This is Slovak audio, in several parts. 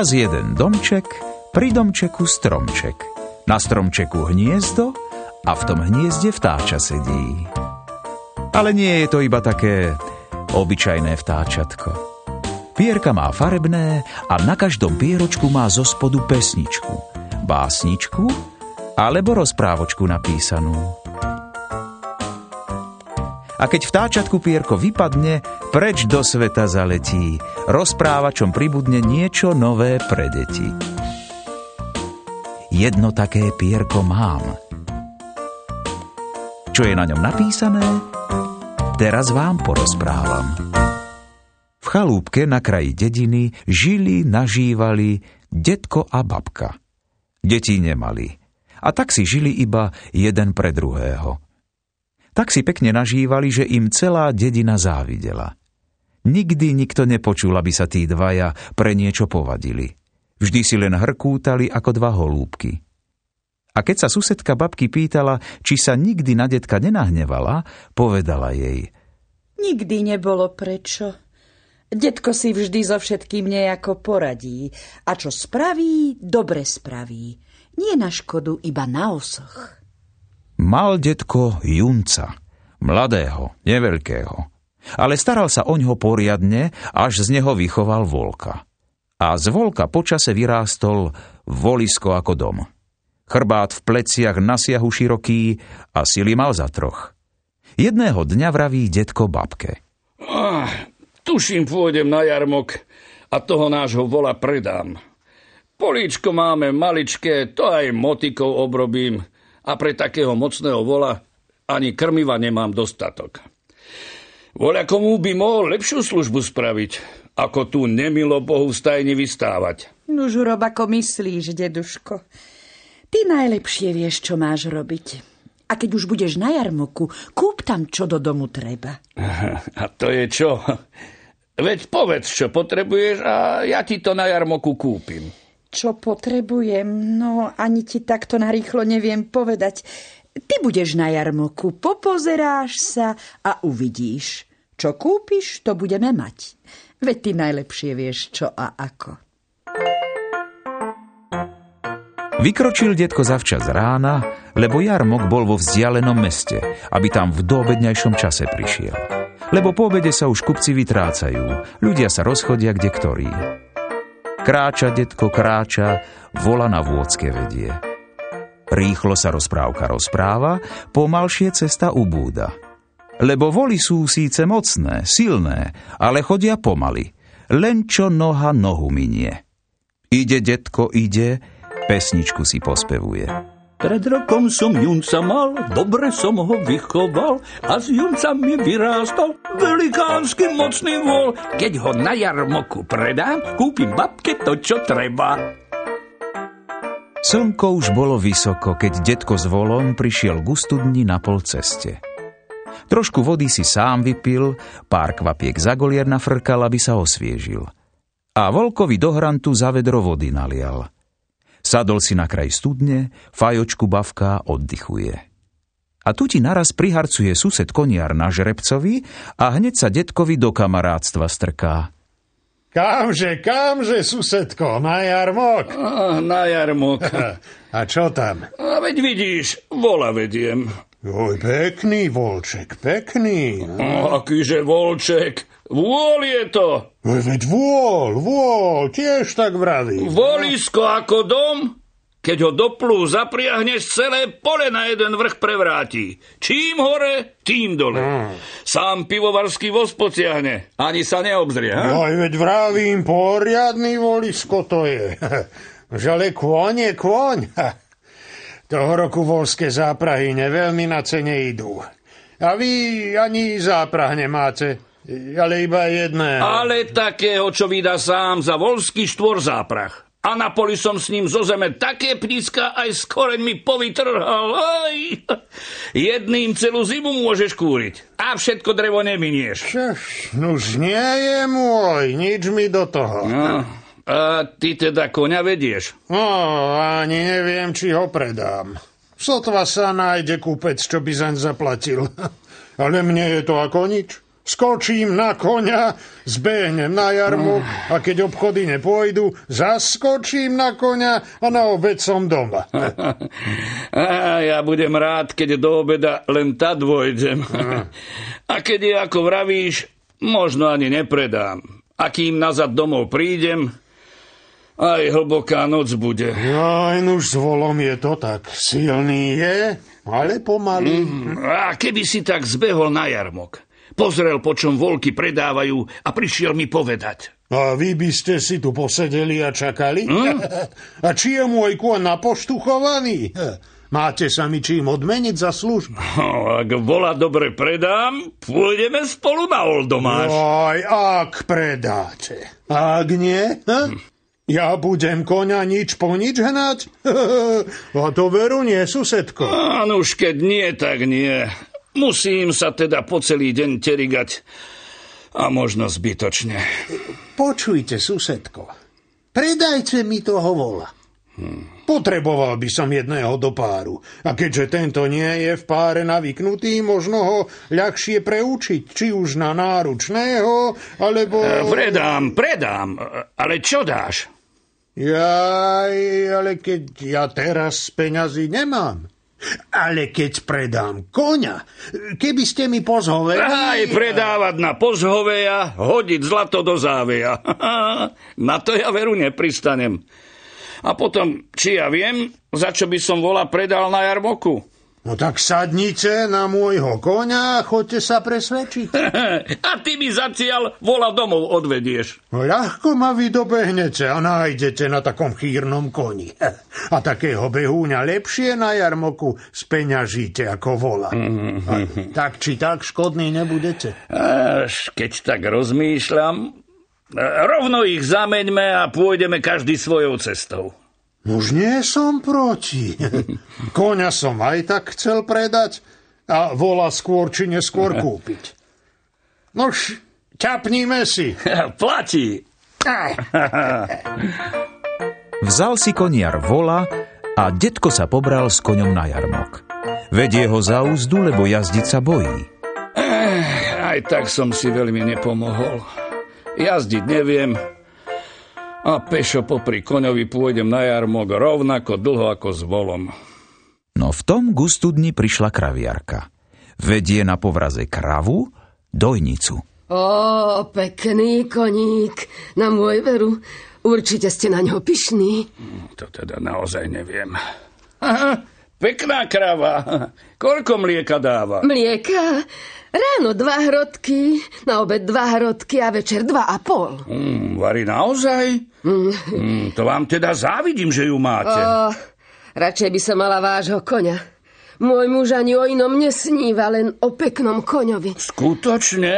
Raz jeden domček, pri domčeku stromček. Na stromčeku hniezdo a v tom hniezde vtáča sedí. Ale nie je to iba také obyčajné vtáčatko. Pierka má farebné a na každom pieročku má zo spodu pesničku, básničku alebo rozprávočku napísanú. A keď vtáčatku pierko vypadne, preč do sveta zaletí, rozprávačom pribudne niečo nové pre deti. Jedno také pierko mám. Čo je na ňom napísané, teraz vám porozprávam. V chalúbke na kraji dediny žili, nažívali detko a babka. Deti nemali. A tak si žili iba jeden pre druhého – tak si pekne nažívali, že im celá dedina závidela. Nikdy nikto nepočul, aby sa tí dvaja pre niečo povadili. Vždy si len hrkútali ako dva holúbky. A keď sa susedka babky pýtala, či sa nikdy na detka nenahnevala, povedala jej. Nikdy nebolo prečo. Detko si vždy so všetkým nejako poradí. A čo spraví, dobre spraví. Nie na škodu, iba na osoch. Mal detko junca, mladého, neveľkého, ale staral sa o ňo poriadne, až z neho vychoval volka. A z volka počase vyrástol volisko ako dom. Chrbát v pleciach na siahu široký a sily mal za troch. Jedného dňa vraví detko babke. Ah, tuším, pôjdem na jarmok a toho nášho vola predám. Políčko máme maličké, to aj motikou obrobím – a pre takého mocného vola ani krmiva nemám dostatok. Voľa komu by mohol lepšiu službu spraviť, ako tu nemilo Bohu v stajni vystávať. Nuž rob ako myslíš, deduško. Ty najlepšie vieš, čo máš robiť. A keď už budeš na jarmoku, kúp tam, čo do domu treba. A to je čo? Veď povedz, čo potrebuješ a ja ti to na jarmoku kúpim čo potrebujem, no ani ti takto narýchlo neviem povedať. Ty budeš na jarmoku, popozeráš sa a uvidíš. Čo kúpiš, to budeme mať. Veď ty najlepšie vieš, čo a ako. Vykročil detko zavčas rána, lebo jarmok bol vo vzdialenom meste, aby tam v doobedňajšom čase prišiel. Lebo po obede sa už kupci vytrácajú, ľudia sa rozchodia kde ktorí. Kráča, detko, kráča, vola na vôdzke vedie. Rýchlo sa rozprávka rozpráva, pomalšie cesta ubúda. Lebo voli sú síce mocné, silné, ale chodia pomaly. Len čo noha nohu minie. Ide, detko, ide, pesničku si pospevuje. Pred rokom som junca mal, dobre som ho vychoval a z junca vyrástol velikánsky mocný vol. Keď ho na jarmoku predám, kúpim babke to, čo treba. Slnko už bolo vysoko, keď detko s volom prišiel k studni na pol ceste. Trošku vody si sám vypil, pár kvapiek za golier nafrkal, aby sa osviežil. A volkovi do hrantu za vedro vody nalial – Sadol si na kraj studne, fajočku bavká oddychuje. A tu ti naraz priharcuje sused koniar na žrebcovi a hneď sa detkovi do kamarátstva strká. Kamže, kamže, susedko, na jarmok? A, na jarmok. A čo tam? A veď vidíš, vola vediem. Oj, pekný volček, pekný. No, akýže volček? Vôľ je to. Veď vôľ, vôľ, tiež tak vraví. Volisko ako dom, keď ho doplú zapriahneš, celé pole na jeden vrch prevráti. Čím hore, tým dole. Mm. Sám pivovarský voz pociahne. Ani sa neobzrie. Ha? Aj veď vravím, poriadný volisko to je. Žale kôň je kôň. Toho roku volské záprahy neveľmi na cene idú. A vy ani záprah nemáte ale iba jedné. Ale takého, čo vydá sám za volský štvor záprach. A na poli som s ním zo zeme také pnízka aj s koreňmi povytrhal. Aj. Jedným celú zimu môžeš kúriť. A všetko drevo neminieš. Nož nie je môj, nič mi do toho. No, a ty teda koňa vedieš? No, ani neviem, či ho predám. Sotva sa nájde kúpec, čo by zaň zaplatil. Ale mne je to ako nič. Skočím na koňa, zbehnem na jarmu a keď obchody nepôjdu, zaskočím na koňa a na obed som doma. A ja budem rád, keď do obeda len tá dvojdem. A keď je ako vravíš, možno ani nepredám. A kým nazad domov prídem, aj hlboká noc bude. Aj nuž s volom je to tak. Silný je, ale pomalý. Mm, a keby si tak zbehol na jarmok Pozrel, po čom volky predávajú a prišiel mi povedať. A vy by ste si tu posedeli a čakali? Hm? A či je môj kôň napoštuchovaný? Máte sa mi čím odmeniť za službu? No, ak vola dobre predám, pôjdeme spolu na Oldomáš. Aj, ak predáte. Ak nie, hm? Ja budem koňa nič po nič hnať? A to veru nie, susedko. Áno, už keď nie, tak nie. Musím sa teda po celý deň terigať a možno zbytočne. Počujte, susedko, predajte mi toho vola. Hmm. Potreboval by som jedného do páru. A keďže tento nie je v páre navyknutý, možno ho ľahšie preučiť, či už na náručného, alebo... E, predám, predám, ale čo dáš? Jaj, ale keď ja teraz peňazí nemám. Ale keď predám koňa, keby ste mi pozhoveli... Aj predávať na pozhoveja, hodiť zlato do záveja. na to ja veru nepristanem. A potom, či ja viem, za čo by som vola predal na jarmoku? No tak sadnite na môjho koňa a chodte sa presvedčiť. a ty mi zacial vola domov odvedieš. No ľahko ma vy dobehnete a nájdete na takom chýrnom koni. A takého behúňa lepšie na jarmoku speňažíte ako vola. A tak či tak škodný nebudete. Až keď tak rozmýšľam, rovno ich zameňme a pôjdeme každý svojou cestou. Už nie som proti. Koňa som aj tak chcel predať a vola skôr či neskôr kúpiť. Nož, ťapníme si. Platí. Vzal si koniar vola a detko sa pobral s koňom na jarmok. Vedie ho za úzdu, lebo jazdiť sa bojí. Eh, aj tak som si veľmi nepomohol. Jazdiť neviem, a pešo popri koňovi pôjdem na jarmok rovnako dlho ako s volom. No v tom gustu dni prišla kraviarka. Vedie na povraze kravu, dojnicu. Ó, pekný koník, na môj veru. Určite ste na ňo pyšní. To teda naozaj neviem. Aha, pekná krava. Koľko mlieka dáva? Mlieka? Ráno dva hrodky, na obed dva hrodky a večer dva a pol. Mm, Vary naozaj? Mm. Mm, to vám teda závidím, že ju máte. Oh, radšej by som mala vášho koňa. Môj muž ani o inom nesníva, len o peknom koňovi. Skutočne?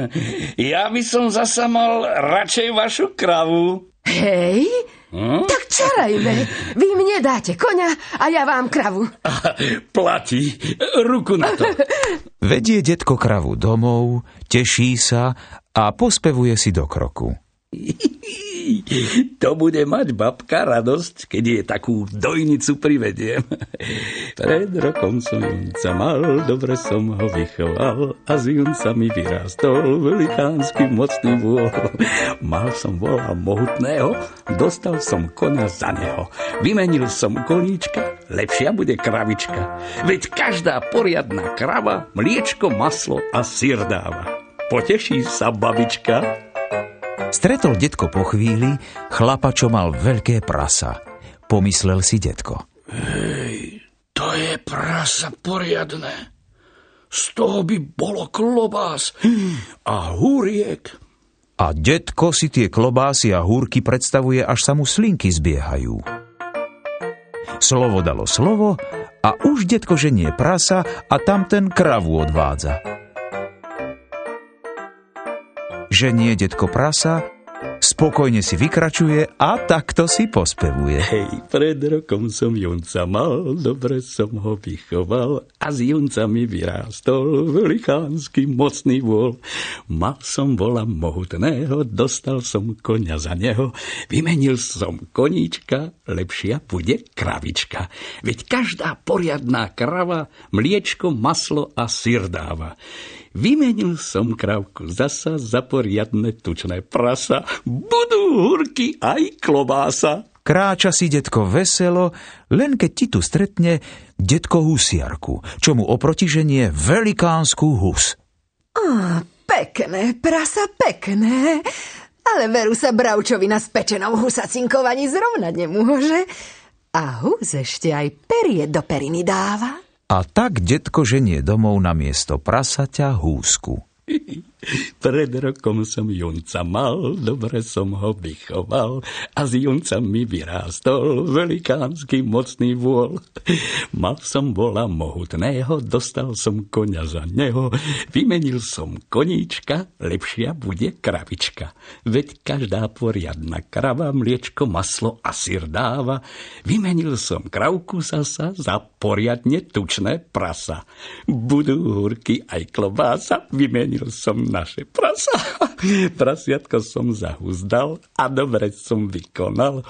Ja by som zasa mal radšej vašu kravu. Hej, hm? tak čarajme. Vy mne dáte koňa a ja vám kravu. Platí. Ruku na to. Vedie detko kravu domov, teší sa a pospevuje si do kroku. To bude mať babka radosť, keď je takú dojnicu privediem. Pred rokom som junca mal, dobre som ho vychoval a z junca mi vyrástol velikánsky mocný vôl. Mal som vola mohutného, dostal som konia za neho. Vymenil som koníčka, lepšia bude kravička. Veď každá poriadna krava mliečko, maslo a syr dáva. Poteší sa babička, Stretol detko po chvíli chlapa, čo mal veľké prasa. Pomyslel si detko. Hej, to je prasa poriadne. Z toho by bolo klobás a húriek. A detko si tie klobásy a húrky predstavuje, až sa mu slinky zbiehajú. Slovo dalo slovo a už detko ženie prasa a tam ten kravu odvádza ženie detko prasa, spokojne si vykračuje a takto si pospevuje. Hej, pred rokom som junca mal, dobre som ho vychoval a z junca mi vyrástol velikánsky mocný vôl. Mal som vola mohutného, dostal som konia za neho, vymenil som koníčka, lepšia bude kravička. Veď každá poriadná krava mliečko, maslo a syr dáva. Vymenil som krávku zasa za poriadne tučné prasa. Budú hurky aj klobása. Kráča si detko veselo, len keď ti tu stretne detko husiarku, čo mu oprotiženie velikánsku hus. Á, pekné, prasa pekné. Ale veru sa Bravčovi na spečenom husacinkou ani zrovnať nemôže. A hus ešte aj perie do periny dáva. A tak detko ženie domov na miesto prasaťa húsku. Pred rokom som junca mal, dobre som ho vychoval a z junca mi vyrástol velikánsky mocný vôl. Mal som vola mohutného, dostal som konia za neho, vymenil som koníčka, lepšia bude kravička. Veď každá poriadna krava mliečko, maslo a syr dáva. Vymenil som kravku zasa za poriadne tučné prasa. Budú húrky aj klobása, vymenil som naše prasa. Prasiatko som zahuzdal a dobre som vykonal.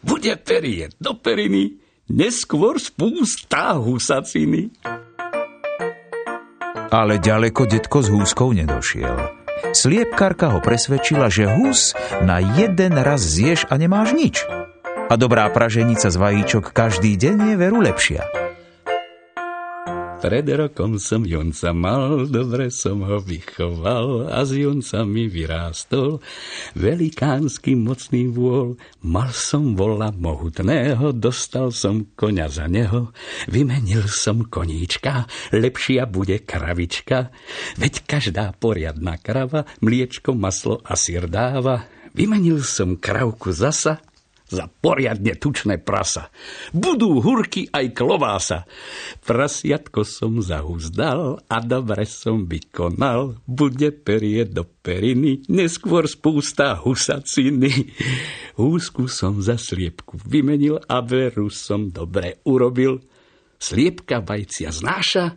Bude perie do periny, neskôr spústa husaciny. Ale ďaleko detko s húskou nedošiel. Sliepkarka ho presvedčila, že hus na jeden raz zješ a nemáš nič. A dobrá praženica z vajíčok každý deň je veru lepšia. Pred rokom som Junca mal, dobre som ho vychoval a z Junca mi vyrástol velikánsky mocný vôľ. Mal som vola mohutného, dostal som konia za neho, vymenil som koníčka, lepšia bude kravička, veď každá poriadna krava mliečko, maslo a sír dáva. Vymenil som kravku zasa, za poriadne tučné prasa. Budú hurky aj klobása. Prasiatko som zahuzdal a dobre som vykonal. Bude perie do periny, neskôr spústa husaciny. Húsku som za sliepku vymenil a veru som dobre urobil. Sliepka vajcia znáša,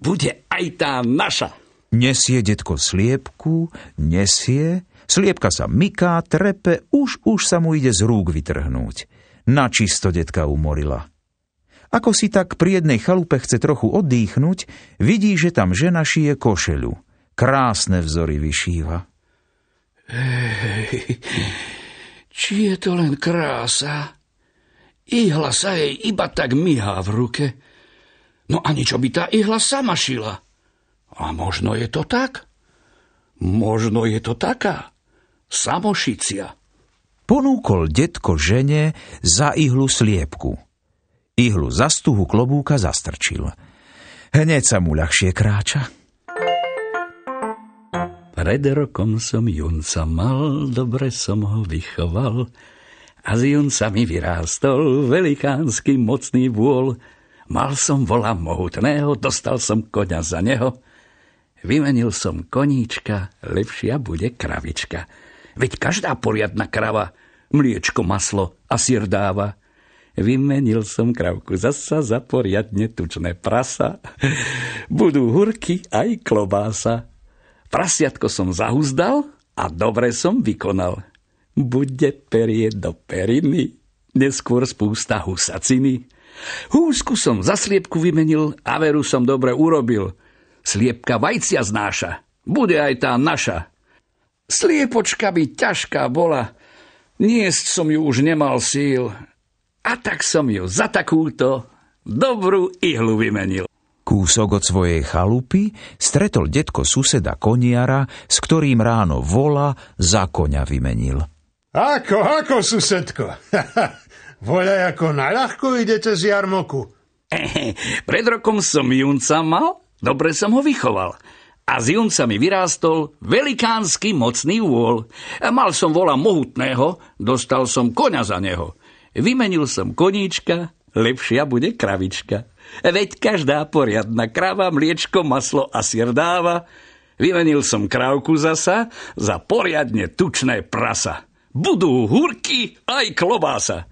bude aj tá naša. Nesie detko sliepku, nesie, Sliepka sa myká, trepe, už už sa mu ide z rúk vytrhnúť. Na čisto detka umorila. Ako si tak pri jednej chalupe chce trochu oddychnúť, vidí, že tam žena šije košelu. Krásne vzory vyšíva. Ej, či je to len krása? Ihla sa jej iba tak myhá v ruke. No a čo by tá ihla sama šila? A možno je to tak? Možno je to taká samošicia. Ponúkol detko žene za ihlu sliepku. Ihlu za stuhu klobúka zastrčil. Hneď sa mu ľahšie kráča. Pred rokom som junca mal, dobre som ho vychoval a z junca mi vyrástol velikánsky mocný vôľ. Mal som vola mohutného, dostal som koňa za neho. Vymenil som koníčka, lepšia bude kravička. Veď každá poriadna krava mliečko, maslo a sír dáva. Vymenil som kravku zasa za poriadne tučné prasa. Budú hurky aj klobása. Prasiatko som zahuzdal a dobre som vykonal. Bude perie do periny, neskôr spústa husaciny. Húsku som za sliepku vymenil a veru som dobre urobil. Sliepka vajcia znáša, bude aj tá naša. Sliepočka by ťažká bola, niesť som ju už nemal síl. A tak som ju za takúto dobrú ihlu vymenil. Kúsok od svojej chalupy stretol detko suseda koniara, s ktorým ráno vola za koňa vymenil. Ako, ako, susedko? Voľa ako naľahko ide cez jarmoku. Pred rokom som junca mal, dobre som ho vychoval a z junca mi vyrástol velikánsky mocný vôľ. Mal som vola mohutného, dostal som koňa za neho. Vymenil som koníčka, lepšia bude kravička. Veď každá poriadna krava mliečko, maslo a sier dáva. Vymenil som krávku zasa za poriadne tučné prasa. Budú hurky aj klobása.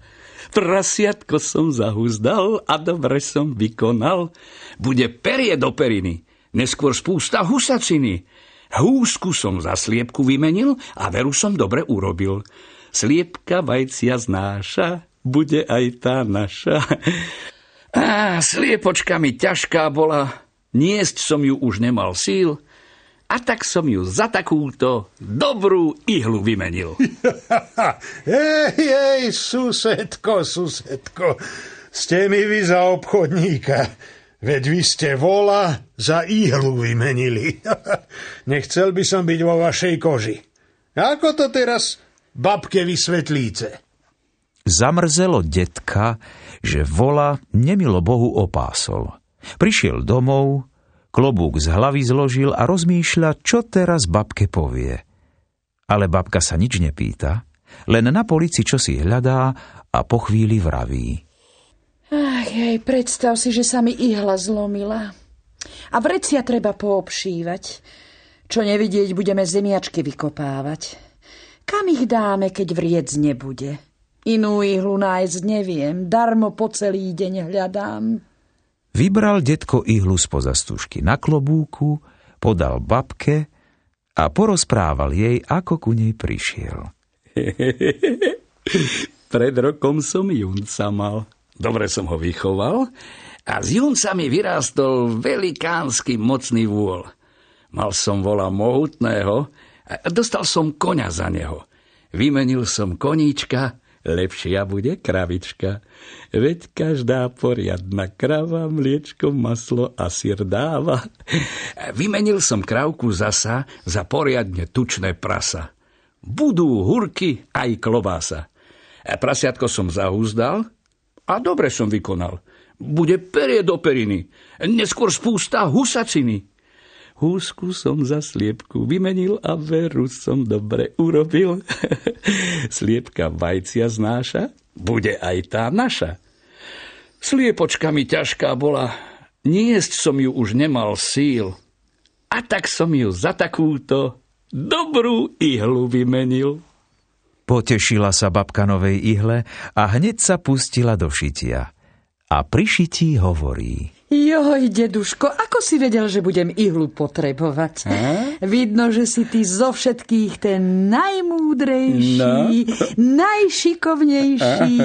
Prasiatko som zahuzdal a dobre som vykonal. Bude perie do periny neskôr spústa husaciny. Húsku som za sliepku vymenil a veru som dobre urobil. Sliepka vajcia znáša, bude aj tá naša. Á, sliepočka mi ťažká bola, niesť som ju už nemal síl, a tak som ju za takúto dobrú ihlu vymenil. Ej, ej, susedko, susedko, ste mi vy za obchodníka. Veď vy ste vola za ihlu vymenili. Nechcel by som byť vo vašej koži. Ako to teraz babke vysvetlíte? Zamrzelo detka, že vola nemilo Bohu opásol. Prišiel domov, klobúk z hlavy zložil a rozmýšľa, čo teraz babke povie. Ale babka sa nič nepýta, len na polici čo si hľadá a po chvíli vraví. Jej, predstav si, že sa mi ihla zlomila. A vrecia treba poobšívať. Čo nevidieť, budeme zemiačky vykopávať. Kam ich dáme, keď vriec nebude? Inú ihlu nájsť neviem, darmo po celý deň hľadám. Vybral detko ihlu z pozastužky na klobúku, podal babke a porozprával jej, ako ku nej prišiel. Pred rokom som junca mal. Dobre som ho vychoval a z junca mi vyrástol velikánsky mocný vôľ. Mal som vola mohutného a dostal som koňa za neho. Vymenil som koníčka lepšia bude kravička. Veď každá poriadna krava mliečko, maslo a sír dáva. Vymenil som kravku zasa za poriadne tučné prasa. Budú hurky aj klobása. Prasiatko som zahúzdal a dobre som vykonal. Bude perie do periny, neskôr spústa husaciny. Húsku som za sliepku vymenil a veru som dobre urobil. Sliepka vajcia znáša, bude aj tá naša. Sliepočka mi ťažká bola, niesť som ju už nemal síl. A tak som ju za takúto dobrú ihlu vymenil. Potešila sa babka novej ihle a hneď sa pustila do šitia. A pri šití hovorí... Joj, deduško, ako si vedel, že budem ihlu potrebovať? A? Vidno, že si ty zo všetkých ten najmúdrejší, no. najšikovnejší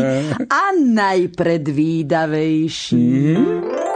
a najpredvídavejší. Mm.